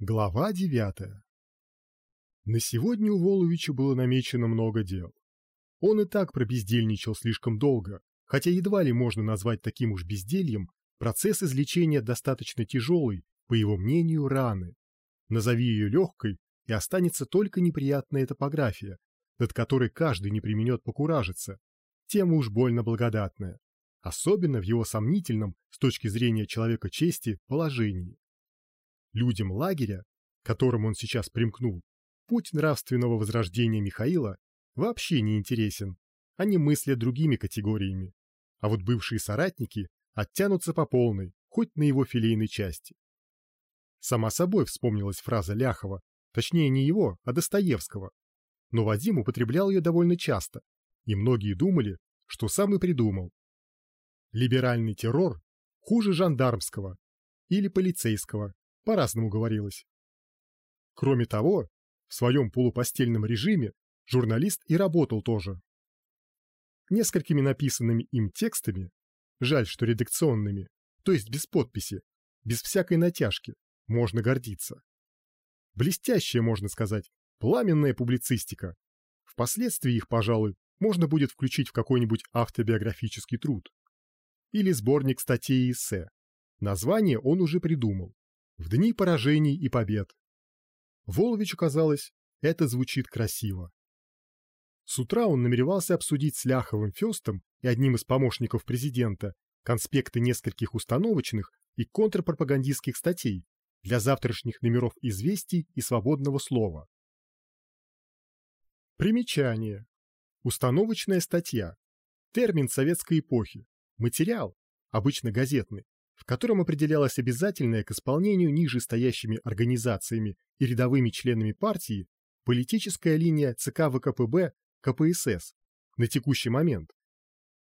Глава девятая На сегодня у Воловича было намечено много дел. Он и так пробездельничал слишком долго, хотя едва ли можно назвать таким уж бездельем процесс излечения достаточно тяжелый, по его мнению, раны. Назови ее легкой, и останется только неприятная топография, над которой каждый не применет покуражиться, тема уж больно благодатная, особенно в его сомнительном, с точки зрения человека чести, положении. Людям лагеря, к которым он сейчас примкнул, путь нравственного возрождения Михаила вообще не интересен. Они мыслят другими категориями. А вот бывшие соратники оттянутся по полной, хоть на его филейной части. Сама собой вспомнилась фраза Ляхова, точнее не его, а Достоевского. Но Вадим употреблял ее довольно часто, и многие думали, что сам и придумал. Либеральный террор хуже жандармского или полицейского, по-разному говорилось. Кроме того, в своем полупостельном режиме журналист и работал тоже. Несколькими написанными им текстами, жаль, что редакционными, то есть без подписи, без всякой натяжки, можно гордиться. Блестящая, можно сказать, пламенная публицистика. Впоследствии их, пожалуй, можно будет включить в какой-нибудь автобиографический труд. Или сборник статей и эссе. Название он уже придумал в дни поражений и побед. Воловичу казалось, это звучит красиво. С утра он намеревался обсудить с Ляховым Фестом и одним из помощников президента конспекты нескольких установочных и контрпропагандистских статей для завтрашних номеров «Известий» и «Свободного слова». Примечание. Установочная статья. Термин советской эпохи. Материал, обычно газетный, в котором определялась обязательная к исполнению ниже стоящими организациями и рядовыми членами партии политическая линия ЦК ВКПБ КПСС на текущий момент,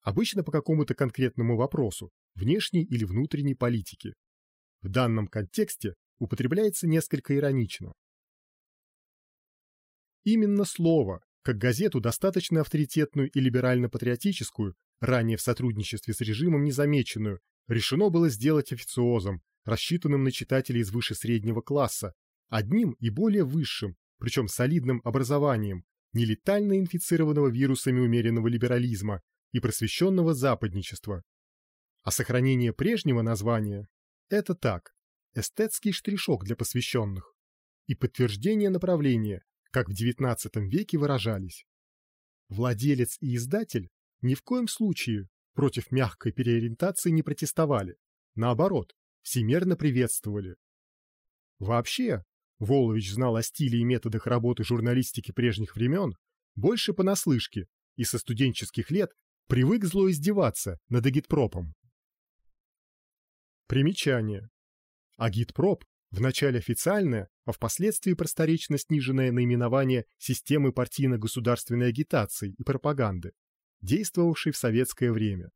обычно по какому-то конкретному вопросу, внешней или внутренней политики. В данном контексте употребляется несколько иронично. Именно слово, как газету достаточно авторитетную и либерально-патриотическую, ранее в сотрудничестве с режимом незамеченную решено было сделать официозом, рассчитанным на читателей из выше среднего класса, одним и более высшим, причем солидным образованием, нелетально инфицированного вирусами умеренного либерализма и просвещенного западничества. А сохранение прежнего названия – это так, эстетский штришок для посвященных и подтверждение направления, как в XIX веке выражались. Владелец и издатель ни в коем случае против мягкой переориентации не протестовали, наоборот, всемерно приветствовали. Вообще, Волович знал о стиле и методах работы журналистики прежних времен больше понаслышке и со студенческих лет привык зло издеваться над агитпропом. Примечание. Агитпроп – вначале официальное, а впоследствии просторечно сниженное наименование системы партийно-государственной агитации и пропаганды, действовавшей в советское время.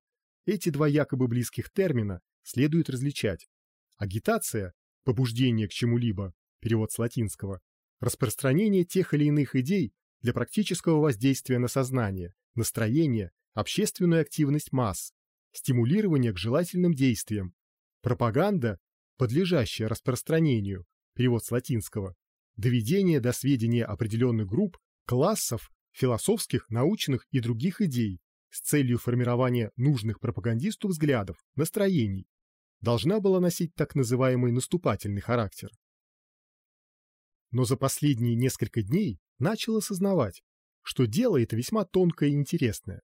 Эти два якобы близких термина следует различать. Агитация – побуждение к чему-либо, перевод с латинского, распространение тех или иных идей для практического воздействия на сознание, настроение, общественную активность масс, стимулирование к желательным действиям, пропаганда, подлежащая распространению, перевод с латинского, доведение до сведения определенных групп, классов философских, научных и других идей с целью формирования нужных пропагандисту взглядов, настроений, должна была носить так называемый наступательный характер. Но за последние несколько дней начал осознавать, что дело это весьма тонкое и интересное,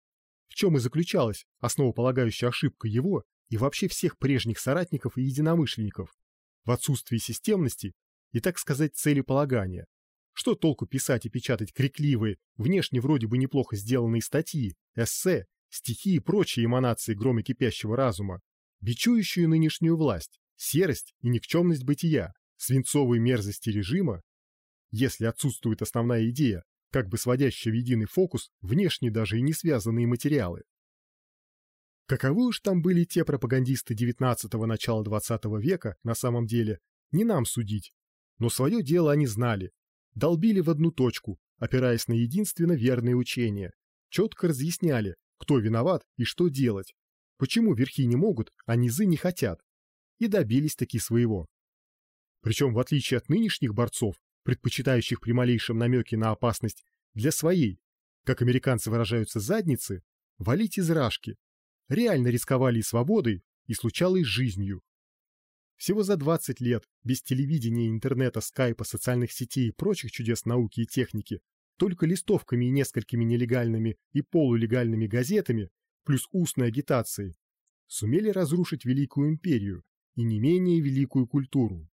в чем и заключалась основополагающая ошибка его и вообще всех прежних соратников и единомышленников. В отсутствии системности и, так сказать, целеполагания, что толку писать и печатать крикливые, внешне вроде бы неплохо сделанные статьи, эссе, стихи и прочие эманации грома кипящего разума, бичующую нынешнюю власть, серость и никчемность бытия, свинцовые мерзости режима, если отсутствует основная идея, как бы сводящая в единый фокус внешне даже и не связанные материалы. Каковы уж там были те пропагандисты XIX – начала XX века на самом деле, не нам судить, но свое дело они знали долбили в одну точку, опираясь на единственно верные учения, четко разъясняли, кто виноват и что делать, почему верхи не могут, а низы не хотят, и добились таки своего. Причем, в отличие от нынешних борцов, предпочитающих при малейшем намеке на опасность для своей, как американцы выражаются, задницы, валить из рашки, реально рисковали и свободой, и случалось жизнью. Всего за 20 лет, без телевидения, интернета, скайпа, социальных сетей и прочих чудес науки и техники, только листовками и несколькими нелегальными и полулегальными газетами, плюс устной агитацией, сумели разрушить великую империю и не менее великую культуру.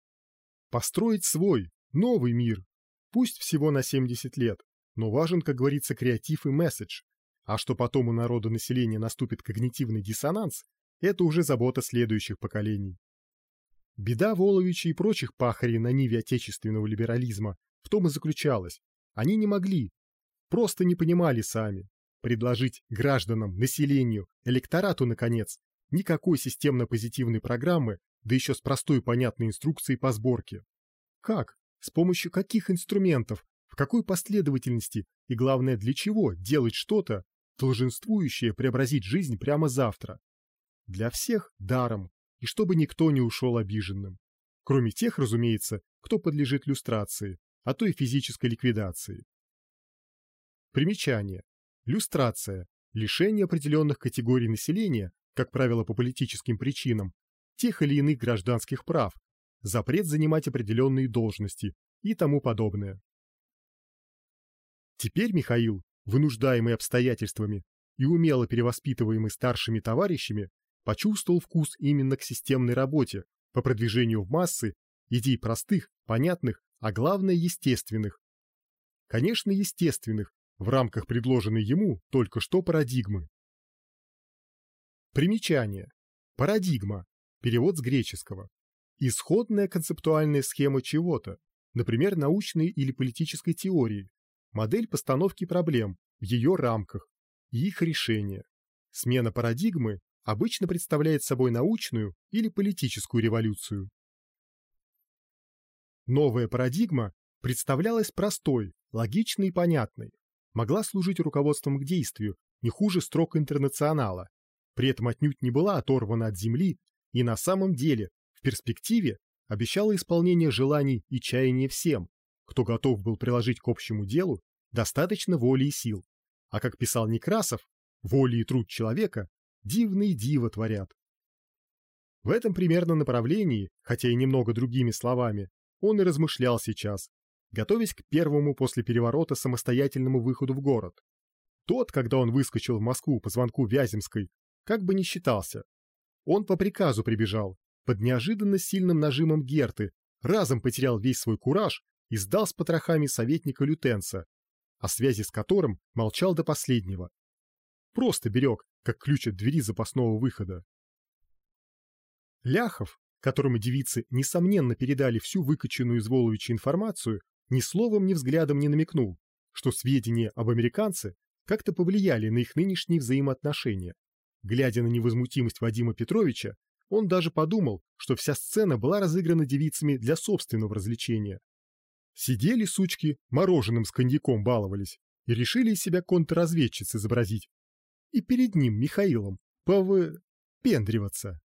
Построить свой, новый мир, пусть всего на 70 лет, но важен, как говорится, креатив и месседж, а что потом у народа населения наступит когнитивный диссонанс, это уже забота следующих поколений. Беда Воловича и прочих пахарей на ниве отечественного либерализма в том и заключалась. Они не могли, просто не понимали сами, предложить гражданам, населению, электорату, наконец, никакой системно-позитивной программы, да еще с простой понятной инструкцией по сборке. Как, с помощью каких инструментов, в какой последовательности и, главное, для чего делать что-то, долженствующее преобразить жизнь прямо завтра. Для всех даром, и чтобы никто не ушел обиженным. Кроме тех, разумеется, кто подлежит люстрации, а то и физической ликвидации. Примечание. Люстрация – лишение определенных категорий населения, как правило по политическим причинам, тех или иных гражданских прав, запрет занимать определенные должности и тому подобное. Теперь Михаил, вынуждаемый обстоятельствами и умело перевоспитываемый старшими товарищами, почувствовал вкус именно к системной работе по продвижению в массы идей простых, понятных, а главное естественных. Конечно, естественных в рамках предложенной ему только что парадигмы. Примечание. Парадигма. Перевод с греческого. Исходная концептуальная схема чего-то, например, научной или политической теории, модель постановки проблем в ее рамках и их решения. Смена парадигмы обычно представляет собой научную или политическую революцию. Новая парадигма представлялась простой, логичной и понятной, могла служить руководством к действию не хуже строк интернационала, при этом отнюдь не была оторвана от земли и на самом деле в перспективе обещала исполнение желаний и чаяния всем, кто готов был приложить к общему делу достаточно воли и сил. А как писал Некрасов, воли и труд человека дивные диво творят. В этом примерно направлении, хотя и немного другими словами, он и размышлял сейчас, готовясь к первому после переворота самостоятельному выходу в город. Тот, когда он выскочил в Москву по звонку Вяземской, как бы не считался. Он по приказу прибежал, под неожиданно сильным нажимом Герты, разом потерял весь свой кураж и сдал с потрохами советника Лютенца, о связи с которым молчал до последнего. Просто берег, как ключ от двери запасного выхода. Ляхов, которому девицы, несомненно, передали всю выкаченную из Воловича информацию, ни словом, ни взглядом не намекнул, что сведения об американце как-то повлияли на их нынешние взаимоотношения. Глядя на невозмутимость Вадима Петровича, он даже подумал, что вся сцена была разыграна девицами для собственного развлечения. Сидели сучки, мороженым с коньяком баловались и решили из себя контрразведчиц изобразить. И перед ним, Михаилом, пов... пендриваться.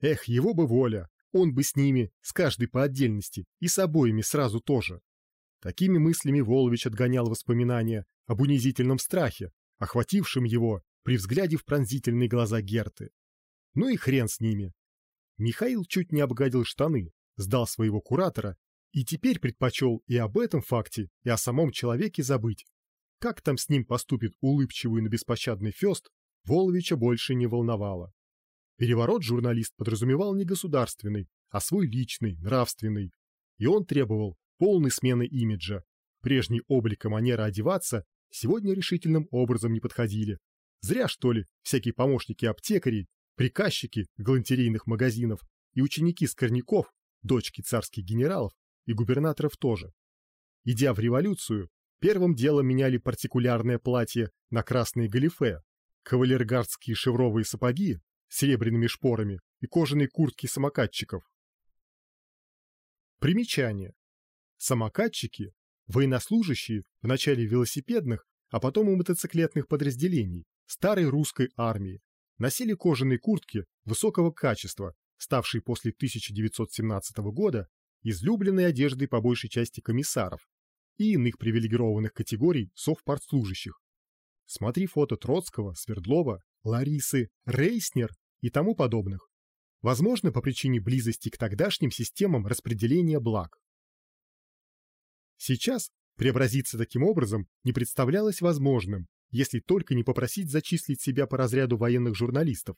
Эх, его бы воля, он бы с ними, с каждой по отдельности, и с обоими сразу тоже. Такими мыслями Волович отгонял воспоминания об унизительном страхе, охватившем его при взгляде в пронзительные глаза Герты. Ну и хрен с ними. Михаил чуть не обгадил штаны, сдал своего куратора и теперь предпочел и об этом факте, и о самом человеке забыть. Как там с ним поступит улыбчивый, но беспощадный Фест, Воловича больше не волновало. Переворот журналист подразумевал не государственный, а свой личный, нравственный. И он требовал полной смены имиджа. Прежний облик и манера одеваться сегодня решительным образом не подходили. Зря, что ли, всякие помощники аптекарей, приказчики галантерейных магазинов и ученики скорняков, дочки царских генералов и губернаторов тоже. Идя в революцию, первым делом меняли партикулярное платье на красные галифе, кавалергардские шевровые сапоги с серебряными шпорами и кожаные куртки самокатчиков. Примечание. Самокатчики – военнослужащие в начале велосипедных, а потом и мотоциклетных подразделений старой русской армии, носили кожаные куртки высокого качества, ставшие после 1917 года излюбленной одеждой по большей части комиссаров и иных привилегированных категорий совпартслужащих. Смотри фото Троцкого, Свердлова, Ларисы, Рейснер и тому подобных. Возможно, по причине близости к тогдашним системам распределения благ. Сейчас преобразиться таким образом не представлялось возможным, если только не попросить зачислить себя по разряду военных журналистов.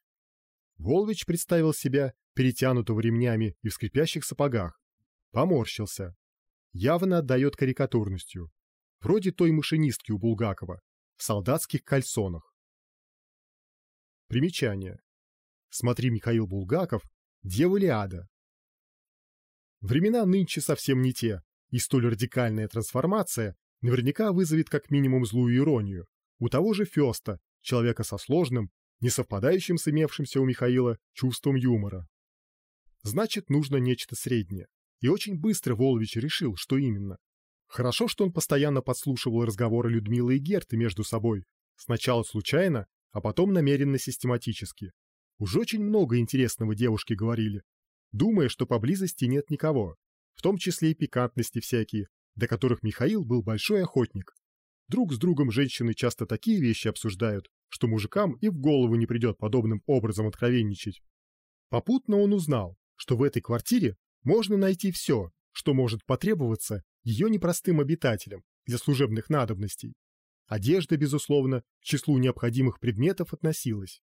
Волвич представил себя перетянутого ремнями и в скрипящих сапогах. Поморщился. Явно отдает карикатурностью. Вроде той машинистки у Булгакова, в солдатских кальсонах. Примечание. Смотри Михаил Булгаков «Деволиада». Времена нынче совсем не те, и столь радикальная трансформация наверняка вызовет как минимум злую иронию у того же Феста, человека со сложным, не совпадающим с имевшимся у Михаила чувством юмора. Значит, нужно нечто среднее. И очень быстро Волович решил, что именно. Хорошо, что он постоянно подслушивал разговоры Людмилы и Герты между собой, сначала случайно, а потом намеренно систематически. Уж очень много интересного девушки говорили, думая, что поблизости нет никого, в том числе и пикантности всякие, до которых Михаил был большой охотник. Друг с другом женщины часто такие вещи обсуждают, что мужикам и в голову не придет подобным образом откровенничать. Попутно он узнал, что в этой квартире можно найти все, что может потребоваться ее непростым обитателям для служебных надобностей. Одежда, безусловно, к числу необходимых предметов относилась.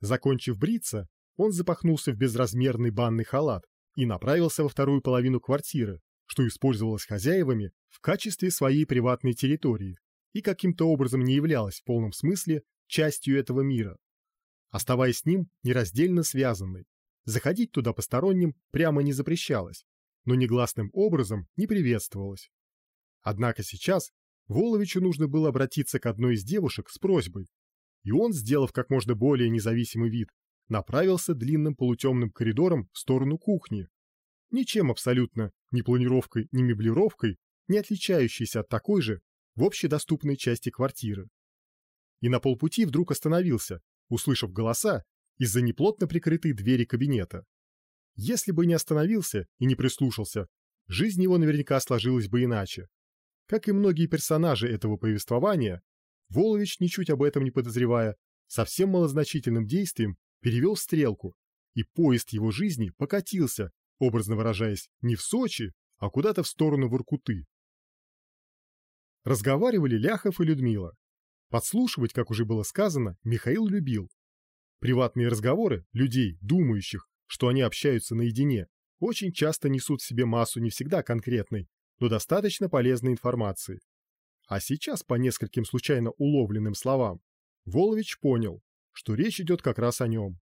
Закончив бриться, он запахнулся в безразмерный банный халат и направился во вторую половину квартиры, что использовалось хозяевами в качестве своей приватной территории и каким-то образом не являлась в полном смысле частью этого мира. Оставаясь с ним нераздельно связанной, заходить туда посторонним прямо не запрещалось, но негласным образом не приветствовалось. Однако сейчас Воловичу нужно было обратиться к одной из девушек с просьбой, и он, сделав как можно более независимый вид, направился длинным полутемным коридором в сторону кухни. Ничем абсолютно, ни планировкой, ни меблировкой, не отличающейся от такой же в общедоступной части квартиры. И на полпути вдруг остановился, услышав голоса из-за неплотно прикрытой двери кабинета. Если бы не остановился и не прислушался, жизнь его наверняка сложилась бы иначе. Как и многие персонажи этого повествования, Волович, ничуть об этом не подозревая, совсем малозначительным действием перевел стрелку, и поезд его жизни покатился, образно выражаясь, не в Сочи, а куда-то в сторону Воркуты. Разговаривали Ляхов и Людмила. Подслушивать, как уже было сказано, Михаил любил. Приватные разговоры людей, думающих, что они общаются наедине, очень часто несут в себе массу не всегда конкретной, но достаточно полезной информации. А сейчас, по нескольким случайно уловленным словам, Волович понял, что речь идет как раз о нем.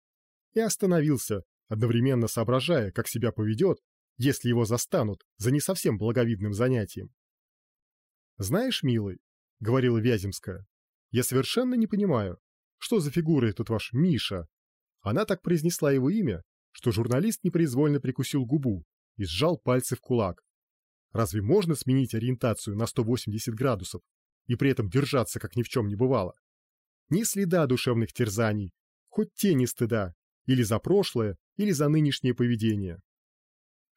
И остановился, одновременно соображая, как себя поведет, если его застанут за не совсем благовидным занятием. «Знаешь, милый», — говорила Вяземская, — «я совершенно не понимаю, что за фигура этот ваш Миша?» Она так произнесла его имя, что журналист непроизвольно прикусил губу и сжал пальцы в кулак. Разве можно сменить ориентацию на 180 градусов и при этом держаться, как ни в чем не бывало? Ни следа душевных терзаний, хоть тени стыда, или за прошлое, или за нынешнее поведение.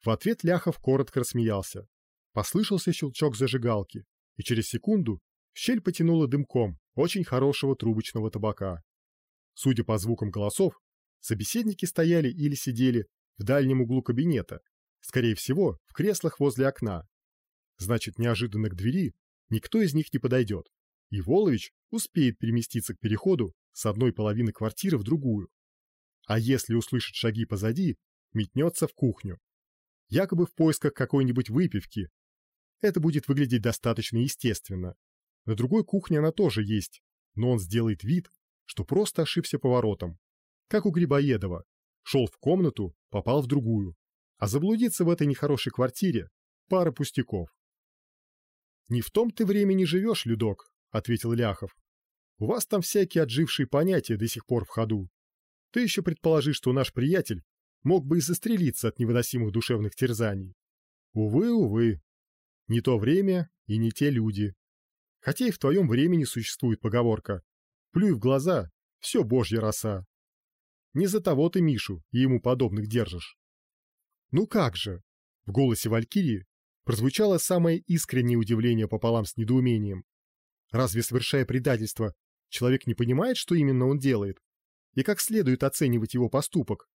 В ответ Ляхов коротко рассмеялся. Послышался щелчок зажигалки, и через секунду щель потянуло дымком очень хорошего трубочного табака. Судя по звукам голосов, собеседники стояли или сидели в дальнем углу кабинета, скорее всего, в креслах возле окна. Значит, неожиданно к двери никто из них не подойдет и Волович успеет переместиться к переходу с одной половины квартиры в другую. А если услышит шаги позади, метнется в кухню. Якобы в поисках какой-нибудь выпивки. Это будет выглядеть достаточно естественно. На другой кухне она тоже есть, но он сделает вид, что просто ошибся поворотом. Как у Грибоедова. Шел в комнату, попал в другую. А заблудиться в этой нехорошей квартире – пара пустяков. Не в том ты времени живешь, Людок, ответил Ляхов. У вас там всякие отжившие понятия до сих пор в ходу. Ты еще предположи, что наш приятель мог бы и застрелиться от невыносимых душевных терзаний. Увы, увы. Не то время и не те люди. Хотя и в твоем времени существует поговорка «Плюй в глаза, все божья роса». Не за того ты Мишу и ему подобных держишь. Ну как же? В голосе Валькирии прозвучало самое искреннее удивление пополам с недоумением. Разве совершая предательство, человек не понимает, что именно он делает, и как следует оценивать его поступок?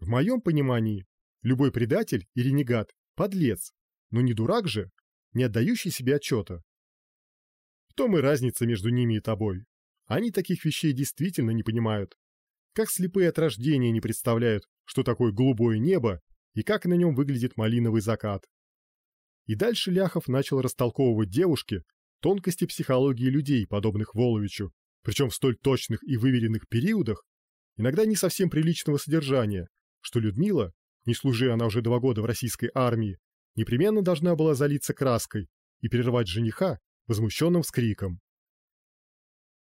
В моем понимании, любой предатель и ренегат – подлец, но не дурак же, не отдающий себе отчета. Том и разница между ними и тобой. Они таких вещей действительно не понимают. Как слепые от рождения не представляют, что такое голубое небо и как на нем выглядит малиновый закат. И дальше Ляхов начал растолковывать девушке тонкости психологии людей, подобных Воловичу, причем в столь точных и выверенных периодах, иногда не совсем приличного содержания, что Людмила, не служи она уже два года в российской армии, непременно должна была залиться краской и прервать жениха возмущенным вскриком.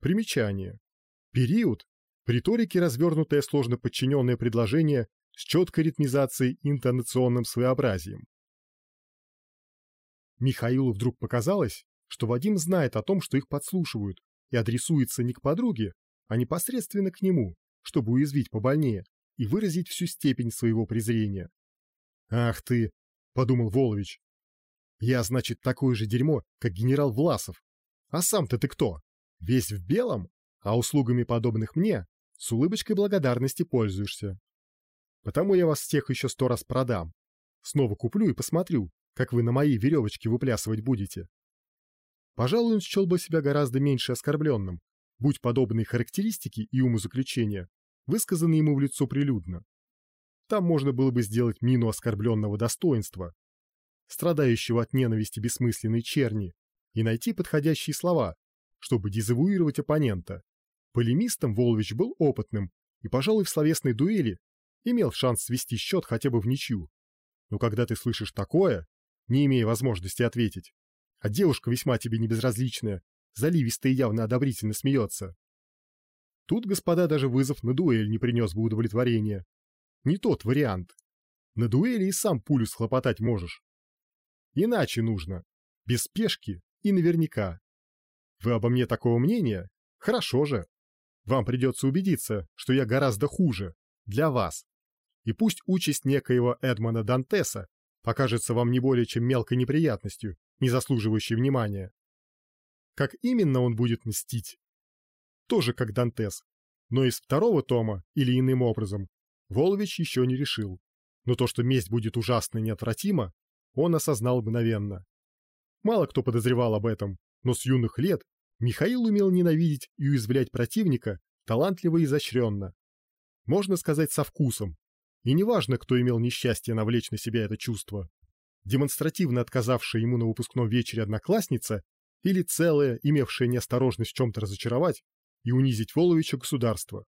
Примечание. Период – в риторике развернутое сложно подчиненное предложение с четкой ритмизацией и интонационным своеобразием. Михаилу вдруг показалось, что Вадим знает о том, что их подслушивают, и адресуется не к подруге, а непосредственно к нему, чтобы уязвить побольнее и выразить всю степень своего презрения. «Ах ты!» — подумал Волович. «Я, значит, такое же дерьмо, как генерал Власов. А сам-то ты кто? Весь в белом? А услугами подобных мне с улыбочкой благодарности пользуешься. Потому я вас всех еще сто раз продам. Снова куплю и посмотрю, как вы на моей веревочке выплясывать будете. Пожалуй, он счел бы себя гораздо меньше оскорбленным, будь подобные характеристики и умозаключения высказаны ему в лицо прилюдно. Там можно было бы сделать мину оскорбленного достоинства, страдающего от ненависти бессмысленной черни, и найти подходящие слова, чтобы дезавуировать оппонента. Полемистом Волович был опытным и, пожалуй, в словесной дуэли имел шанс свести счет хотя бы в ничью. Но когда ты слышишь такое, не имея возможности ответить, а девушка весьма тебе небезразличная, заливисто и явно одобрительно смеется. Тут, господа, даже вызов на дуэль не принес бы удовлетворения. Не тот вариант. На дуэли и сам пулю схлопотать можешь. Иначе нужно. Без спешки и наверняка. Вы обо мне такого мнения? Хорошо же. Вам придется убедиться, что я гораздо хуже. Для вас. И пусть участь некоего Эдмона Дантеса покажется вам не более чем мелкой неприятностью, не заслуживающей внимания. Как именно он будет мстить? Тоже как Дантес. Но из второго тома, или иным образом, Волович еще не решил. Но то, что месть будет ужасна и неотвратима, он осознал мгновенно. Мало кто подозревал об этом, но с юных лет Михаил умел ненавидеть и уязвлять противника талантливо и изощренно. Можно сказать, со вкусом. И неважно, кто имел несчастье навлечь на себя это чувство. Демонстративно отказавшая ему на выпускном вечере одноклассница или целая, имевшая неосторожность в чем-то разочаровать и унизить Воловича государство.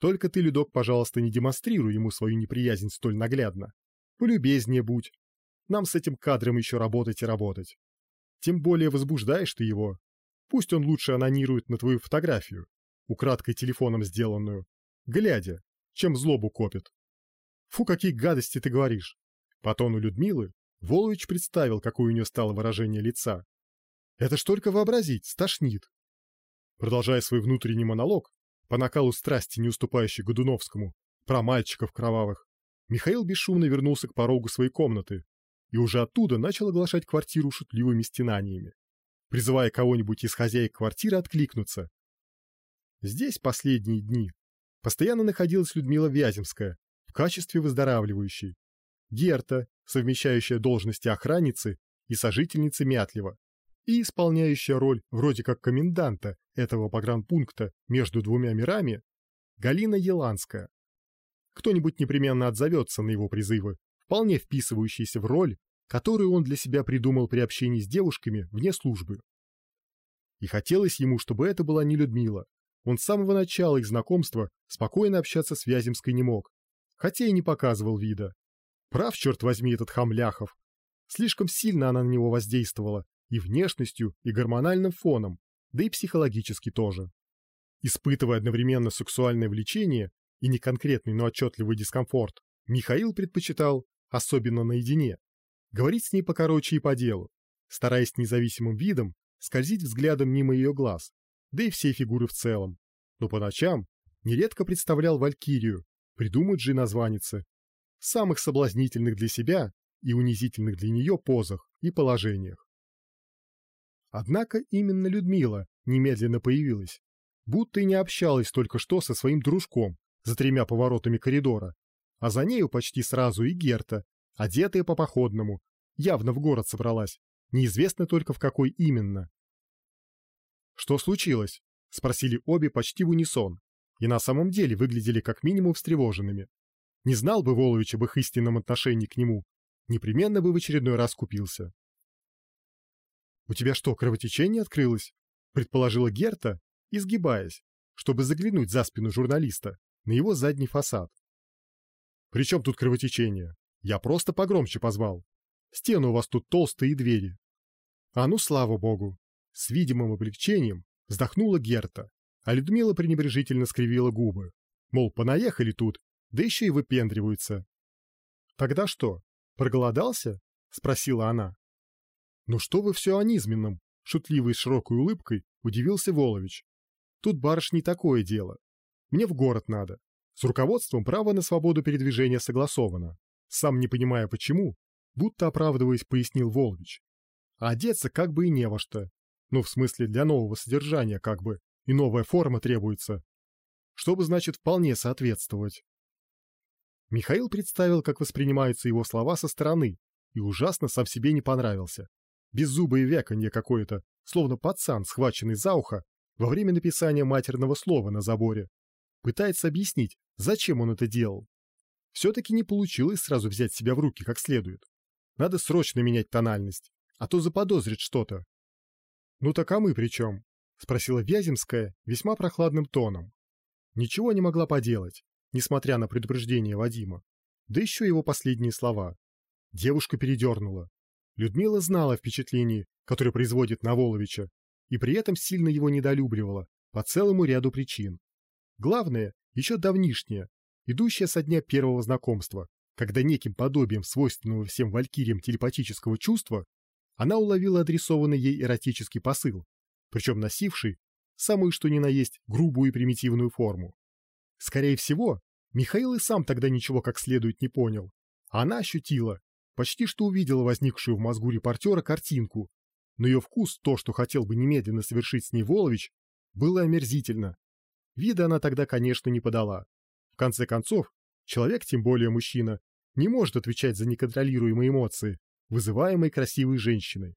Только ты, Людок, пожалуйста, не демонстрируй ему свою неприязнь столь наглядно. Полюбезнее будь. Нам с этим кадром еще работать и работать. Тем более возбуждаешь ты его. Пусть он лучше анонирует на твою фотографию, украдкой телефоном сделанную, глядя, чем злобу копит. Фу, какие гадости ты говоришь. По тону Людмилы Волович представил, какое у нее стало выражение лица. Это ж только вообразить, стошнит. Продолжая свой внутренний монолог, по накалу страсти, не уступающей Годуновскому, про мальчиков кровавых, Михаил бесшумно вернулся к порогу своей комнаты и уже оттуда начал оглашать квартиру шутливыми стенаниями, призывая кого-нибудь из хозяек квартиры откликнуться. Здесь последние дни постоянно находилась Людмила Вяземская в качестве выздоравливающей, Герта, совмещающая должности охранницы и сожительницы Мятлева, и исполняющая роль вроде как коменданта этого погранпункта между двумя мирами, Галина Еланская. Кто-нибудь непременно отзовется на его призывы, вполне вписывающийся в роль, которую он для себя придумал при общении с девушками вне службы. И хотелось ему, чтобы это была не Людмила. Он с самого начала их знакомства спокойно общаться с Вяземской не мог, хотя и не показывал вида. Прав, черт возьми, этот хамляхов. Слишком сильно она на него воздействовала, и внешностью, и гормональным фоном, да и психологически тоже. Испытывая одновременно сексуальное влечение и не конкретный, но отчетливый дискомфорт, Михаил предпочитал особенно наедине, говорить с ней покороче и по делу, стараясь независимым видом скользить взглядом мимо ее глаз, да и всей фигуры в целом. Но по ночам нередко представлял Валькирию, придумать же названицы, самых соблазнительных для себя и унизительных для нее позах и положениях. Однако именно Людмила немедленно появилась, будто и не общалась только что со своим дружком за тремя поворотами коридора, а за нею почти сразу и Герта, одетая по походному, явно в город собралась, неизвестно только в какой именно. «Что случилось?» — спросили обе почти в унисон, и на самом деле выглядели как минимум встревоженными. Не знал бы Волович об их истинном отношении к нему, непременно бы в очередной раз купился. «У тебя что, кровотечение открылось?» — предположила Герта, изгибаясь, чтобы заглянуть за спину журналиста на его задний фасад. «При чем тут кровотечение? Я просто погромче позвал. Стены у вас тут толстые и двери». «А ну, слава богу!» С видимым облегчением вздохнула Герта, а Людмила пренебрежительно скривила губы. Мол, понаехали тут, да еще и выпендриваются. «Тогда что, проголодался?» — спросила она. «Ну что вы все о низменном?» — шутливой с широкой улыбкой удивился Волович. «Тут, барышни, такое дело. Мне в город надо. С руководством право на свободу передвижения согласовано. Сам не понимая почему, будто оправдываясь, пояснил Волович. А одеться как бы и не во что. Ну, в смысле, для нового содержания как бы, и новая форма требуется. Чтобы, значит, вполне соответствовать. Михаил представил, как воспринимаются его слова со стороны, и ужасно сам себе не понравился беззубое вяканье какое-то, словно пацан, схваченный за ухо во время написания матерного слова на заборе. Пытается объяснить, зачем он это делал. Все-таки не получилось сразу взять себя в руки как следует. Надо срочно менять тональность, а то заподозрит что-то. «Ну так а мы при чем?» — спросила Вяземская весьма прохладным тоном. Ничего не могла поделать, несмотря на предупреждение Вадима. Да еще его последние слова. Девушка передернула. Людмила знала о впечатлении, которое производит на Воловича, и при этом сильно его недолюбливала по целому ряду причин. Главное, еще давнишнее, идущее со дня первого знакомства, когда неким подобием свойственного всем валькириям телепатического чувства она уловила адресованный ей эротический посыл, причем носивший самую что ни на есть грубую и примитивную форму. Скорее всего, Михаил и сам тогда ничего как следует не понял, а она ощутила, почти что увидела возникшую в мозгу репортера картинку, но ее вкус, то, что хотел бы немедленно совершить с ней Волович, было омерзительно. Вида она тогда, конечно, не подала. В конце концов, человек, тем более мужчина, не может отвечать за неконтролируемые эмоции, вызываемые красивой женщиной.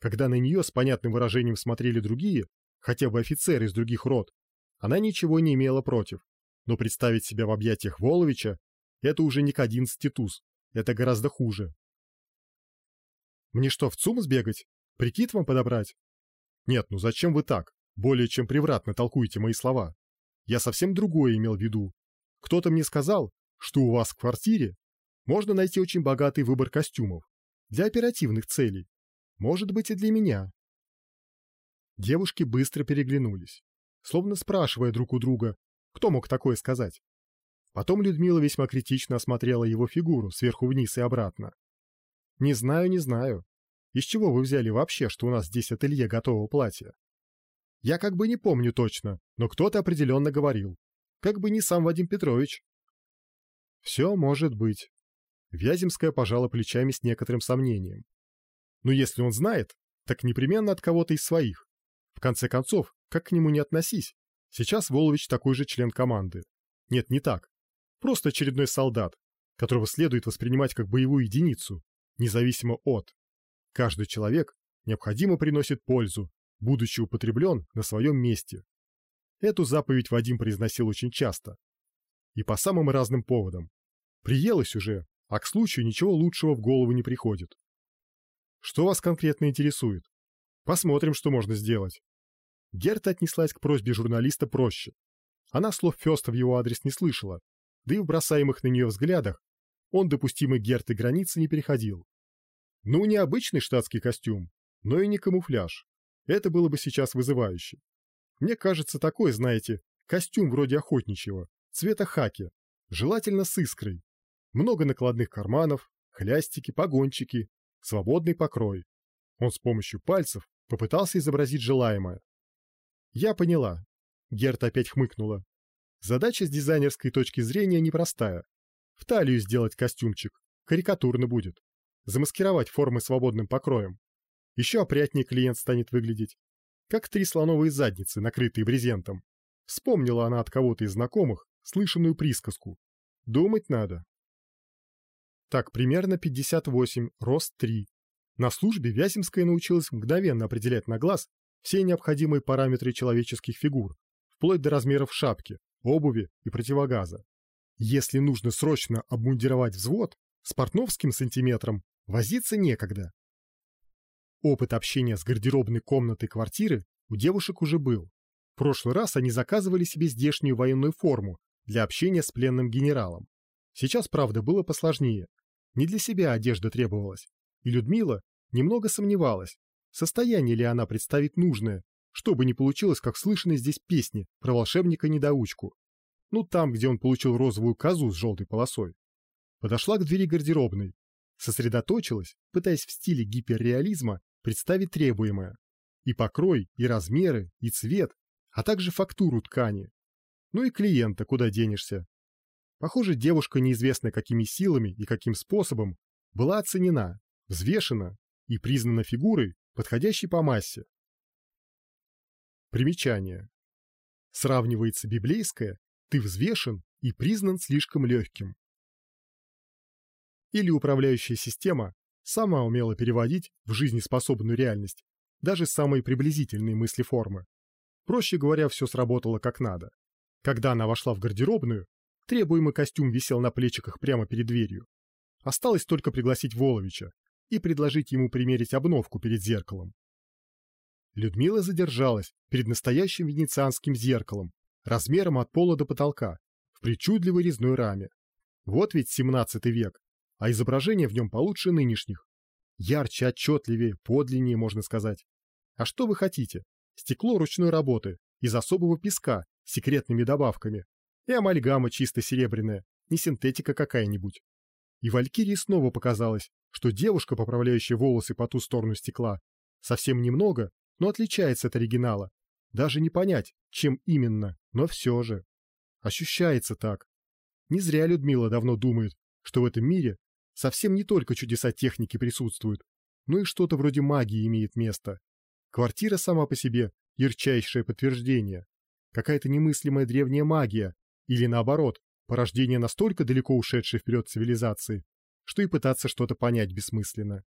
Когда на нее с понятным выражением смотрели другие, хотя бы офицеры из других род, она ничего не имела против. Но представить себя в объятиях Воловича – это уже не к одиннадцати туз. Это гораздо хуже. Мне что, в ЦУМ сбегать? Прикид вам подобрать? Нет, ну зачем вы так? Более чем превратно толкуете мои слова. Я совсем другое имел в виду. Кто-то мне сказал, что у вас в квартире можно найти очень богатый выбор костюмов для оперативных целей. Может быть и для меня. Девушки быстро переглянулись, словно спрашивая друг у друга, кто мог такое сказать. Потом Людмила весьма критично осмотрела его фигуру сверху вниз и обратно. «Не знаю, не знаю. Из чего вы взяли вообще, что у нас здесь ателье готового платья?» «Я как бы не помню точно, но кто-то определенно говорил. Как бы не сам Вадим Петрович». «Все может быть». Вяземская пожала плечами с некоторым сомнением. «Но если он знает, так непременно от кого-то из своих. В конце концов, как к нему не относись, сейчас Волович такой же член команды. Нет, не так. Просто очередной солдат, которого следует воспринимать как боевую единицу, независимо от. Каждый человек необходимо приносит пользу, будучи употреблен на своем месте. Эту заповедь Вадим произносил очень часто. И по самым разным поводам. Приелось уже, а к случаю ничего лучшего в голову не приходит. Что вас конкретно интересует? Посмотрим, что можно сделать. Герта отнеслась к просьбе журналиста проще. Она слов Фёста в его адрес не слышала, да и в бросаемых на нее взглядах он допустимый Герты границы не переходил. Ну, не обычный штатский костюм, но и не камуфляж. Это было бы сейчас вызывающе. Мне кажется, такой, знаете, костюм вроде охотничьего, цвета хаки, желательно с искрой. Много накладных карманов, хлястики, погончики, свободный покрой. Он с помощью пальцев попытался изобразить желаемое. Я поняла. Герта опять хмыкнула. Задача с дизайнерской точки зрения непростая. В талию сделать костюмчик. Карикатурно будет. Замаскировать формы свободным покроем. Еще опрятнее клиент станет выглядеть. Как три слоновые задницы, накрытые брезентом. Вспомнила она от кого-то из знакомых слышанную присказку. Думать надо. Так, примерно 58, рост 3. На службе Вяземская научилась мгновенно определять на глаз все необходимые параметры человеческих фигур, вплоть до размеров шапки, обуви и противогаза. Если нужно срочно обмундировать взвод, с портновским сантиметром возиться некогда. Опыт общения с гардеробной комнатой квартиры у девушек уже был. В прошлый раз они заказывали себе здешнюю военную форму для общения с пленным генералом. Сейчас, правда, было посложнее. Не для себя одежда требовалась. И Людмила немного сомневалась, в состоянии ли она представить нужное, чтобы не получилось, как слышно здесь песни про волшебника-недоучку. Ну, там, где он получил розовую козу с желтой полосой. Подошла к двери гардеробной. Сосредоточилась, пытаясь в стиле гиперреализма представить требуемое. И покрой, и размеры, и цвет, а также фактуру ткани. Ну и клиента куда денешься. Похоже, девушка, неизвестно какими силами и каким способом, была оценена, взвешена и признана фигурой, подходящей по массе. Примечание. Сравнивается библейское «ты взвешен и признан слишком легким». Или управляющая система сама умела переводить в жизнеспособную реальность даже самые приблизительные мысли формы. Проще говоря, все сработало как надо. Когда она вошла в гардеробную, требуемый костюм висел на плечиках прямо перед дверью. Осталось только пригласить Воловича и предложить ему примерить обновку перед зеркалом. Людмила задержалась перед настоящим венецианским зеркалом, размером от пола до потолка, в причудливой резной раме. Вот ведь 17 век, а изображение в нем получше нынешних. Ярче, отчетливее, подлиннее, можно сказать. А что вы хотите? Стекло ручной работы, из особого песка, с секретными добавками. И амальгама чисто серебряная, не синтетика какая-нибудь. И Валькирии снова показалось, что девушка, поправляющая волосы по ту сторону стекла, совсем немного, но отличается от оригинала. Даже не понять, чем именно, но все же. Ощущается так. Не зря Людмила давно думает, что в этом мире совсем не только чудеса техники присутствуют, но и что-то вроде магии имеет место. Квартира сама по себе – ярчайшее подтверждение. Какая-то немыслимая древняя магия, или наоборот, порождение настолько далеко ушедшей вперед цивилизации, что и пытаться что-то понять бессмысленно.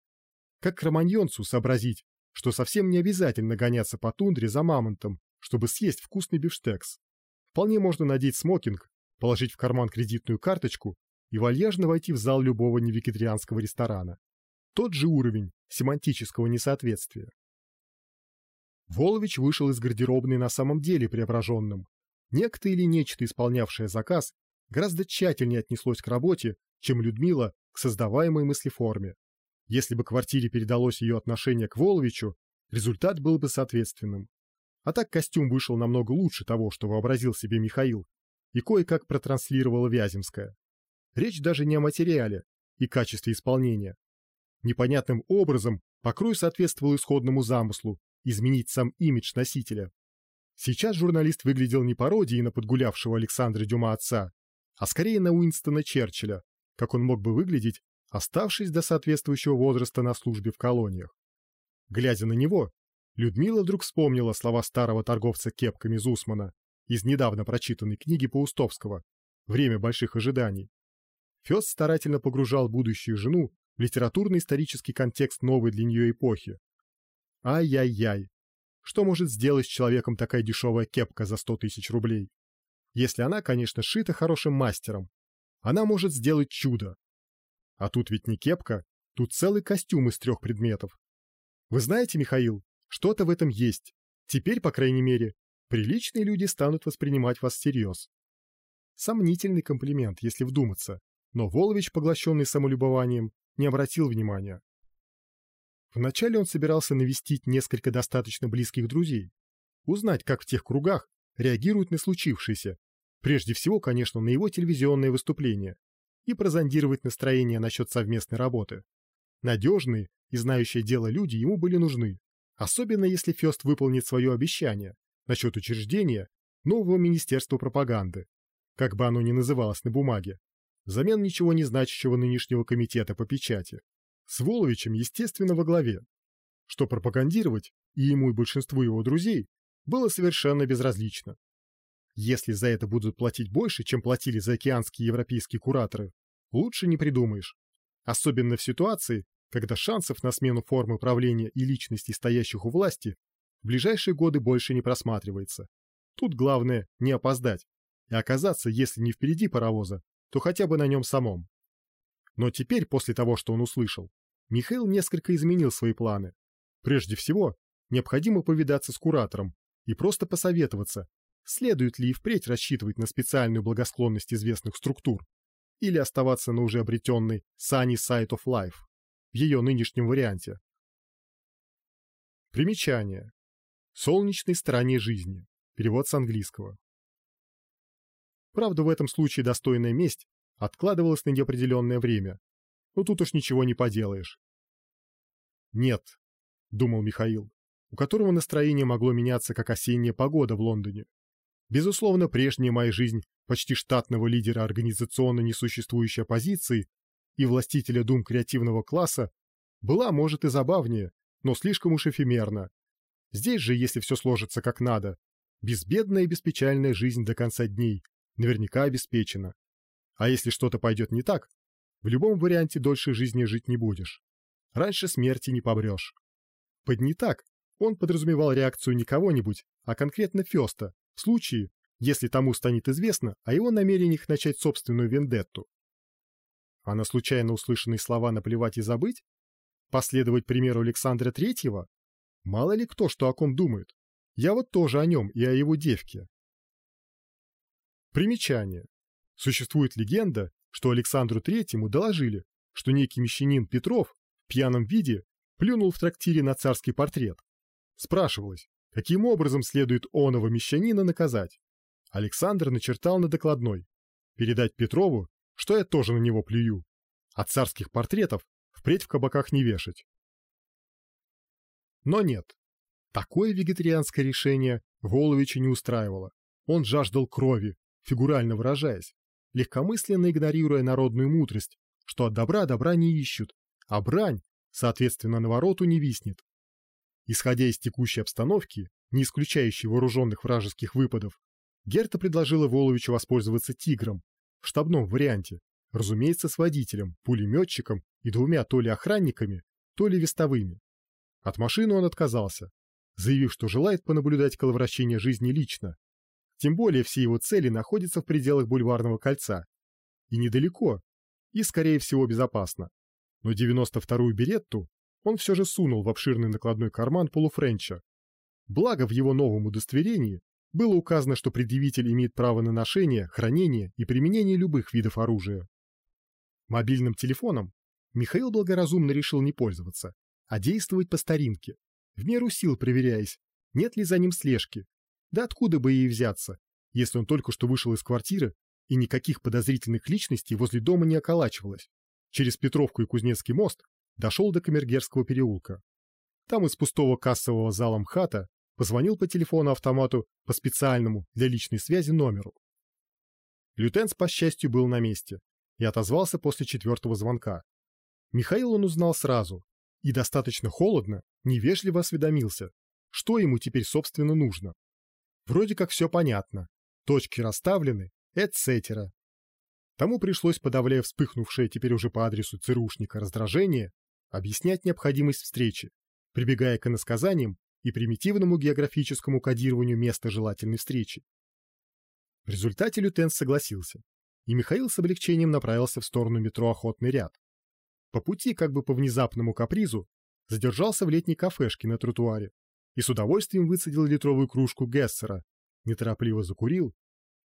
Как кроманьонцу сообразить, что совсем не обязательно гоняться по тундре за мамонтом, чтобы съесть вкусный бифштекс. Вполне можно надеть смокинг, положить в карман кредитную карточку и вальяжно войти в зал любого невегетарианского ресторана. Тот же уровень семантического несоответствия. Волович вышел из гардеробной на самом деле преображенным. Некто или нечто, исполнявшее заказ, гораздо тщательнее отнеслось к работе, чем Людмила к создаваемой мыслеформе. Если бы квартире передалось ее отношение к Воловичу, результат был бы соответственным. А так костюм вышел намного лучше того, что вообразил себе Михаил, и кое-как протранслировала Вяземская. Речь даже не о материале и качестве исполнения. Непонятным образом покрой соответствовал исходному замыслу изменить сам имидж носителя. Сейчас журналист выглядел не пародией на подгулявшего Александра Дюма отца, а скорее на Уинстона Черчилля, как он мог бы выглядеть, оставшись до соответствующего возраста на службе в колониях. Глядя на него, Людмила вдруг вспомнила слова старого торговца кепками Зусмана из недавно прочитанной книги Паустовского «Время больших ожиданий». Фёст старательно погружал будущую жену в литературно-исторический контекст новой для нее эпохи, Ай-яй-яй. Что может сделать с человеком такая дешевая кепка за сто тысяч рублей? Если она, конечно, шита хорошим мастером. Она может сделать чудо. А тут ведь не кепка, тут целый костюм из трех предметов. Вы знаете, Михаил, что-то в этом есть. Теперь, по крайней мере, приличные люди станут воспринимать вас всерьез. Сомнительный комплимент, если вдуматься, но Волович, поглощенный самолюбованием, не обратил внимания. Вначале он собирался навестить несколько достаточно близких друзей, узнать, как в тех кругах реагируют на случившееся, прежде всего, конечно, на его телевизионные выступления, и прозондировать настроение насчет совместной работы. Надежные и знающие дело люди ему были нужны, особенно если Фест выполнит свое обещание насчет учреждения нового Министерства пропаганды, как бы оно ни называлось на бумаге, взамен ничего не значащего нынешнего комитета по печати, с Воловичем, естественно, во главе, что пропагандировать и ему, и большинству его друзей было совершенно безразлично. Если за это будут платить больше, чем платили за океанские европейские кураторы, лучше не придумаешь. Особенно в ситуации, когда шансов на смену формы правления и личностей, стоящих у власти, в ближайшие годы больше не просматривается. Тут главное не опоздать и оказаться, если не впереди паровоза, то хотя бы на нем самом. Но теперь, после того, что он услышал, Михаил несколько изменил свои планы. Прежде всего, необходимо повидаться с куратором и просто посоветоваться, следует ли и впредь рассчитывать на специальную благосклонность известных структур или оставаться на уже обретенной Sunny Side of Life в ее нынешнем варианте. Примечание. Солнечной стороне жизни. Перевод с английского. Правда, в этом случае достойная месть откладывалась на неопределенное время. Но тут уж ничего не поделаешь. «Нет», — думал Михаил, у которого настроение могло меняться, как осенняя погода в Лондоне. Безусловно, прежняя моя жизнь почти штатного лидера организационно несуществующей оппозиции и властителя дум креативного класса была, может, и забавнее, но слишком уж эфемерна. Здесь же, если все сложится как надо, безбедная и беспечальная жизнь до конца дней наверняка обеспечена. А если что-то пойдет не так, в любом варианте дольше жизни жить не будешь. Раньше смерти не побрешь. Под «не так» он подразумевал реакцию не кого-нибудь, а конкретно Феста, в случае, если тому станет известно о его намерениях начать собственную вендетту. А на случайно услышанные слова наплевать и забыть? Последовать примеру Александра Третьего? Мало ли кто что о ком думает. Я вот тоже о нем и о его девке. Примечание. Существует легенда, что Александру Третьему доложили, что некий мещанин Петров в пьяном виде плюнул в трактире на царский портрет. Спрашивалось, каким образом следует оного мещанина наказать. Александр начертал на докладной. Передать Петрову, что я тоже на него плюю. А царских портретов впредь в кабаках не вешать. Но нет. Такое вегетарианское решение Воловича не устраивало. Он жаждал крови, фигурально выражаясь, легкомысленно игнорируя народную мудрость, что от добра добра не ищут, а брань, соответственно, навороту не виснет. Исходя из текущей обстановки, не исключающей вооруженных вражеских выпадов, Герта предложила Воловичу воспользоваться «Тигром» в штабном варианте, разумеется, с водителем, пулеметчиком и двумя то ли охранниками, то ли вестовыми. От машины он отказался, заявив, что желает понаблюдать коловращение жизни лично. Тем более все его цели находятся в пределах бульварного кольца. И недалеко, и, скорее всего, безопасно. Но 92-ю беретту он все же сунул в обширный накладной карман полуфренча. Благо в его новом удостоверении было указано, что предъявитель имеет право на ношение, хранение и применение любых видов оружия. Мобильным телефоном Михаил благоразумно решил не пользоваться, а действовать по старинке, в меру сил проверяясь, нет ли за ним слежки, да откуда бы ей взяться, если он только что вышел из квартиры и никаких подозрительных личностей возле дома не околачивалось. Через Петровку и Кузнецкий мост дошел до Камергерского переулка. Там из пустого кассового зала МХАТа позвонил по телефону-автомату по специальному для личной связи номеру. Лютенс, по счастью, был на месте и отозвался после четвертого звонка. Михаил он узнал сразу и достаточно холодно, невежливо осведомился, что ему теперь собственно нужно. Вроде как все понятно, точки расставлены, etc. Тому пришлось, подавляя вспыхнувшее теперь уже по адресу ЦРУшника раздражение, объяснять необходимость встречи, прибегая к иносказаниям и примитивному географическому кодированию места желательной встречи. В результате Лютенс согласился, и Михаил с облегчением направился в сторону метро «Охотный ряд». По пути, как бы по внезапному капризу, задержался в летней кафешке на тротуаре и с удовольствием выцедил литровую кружку Гессера, неторопливо закурил,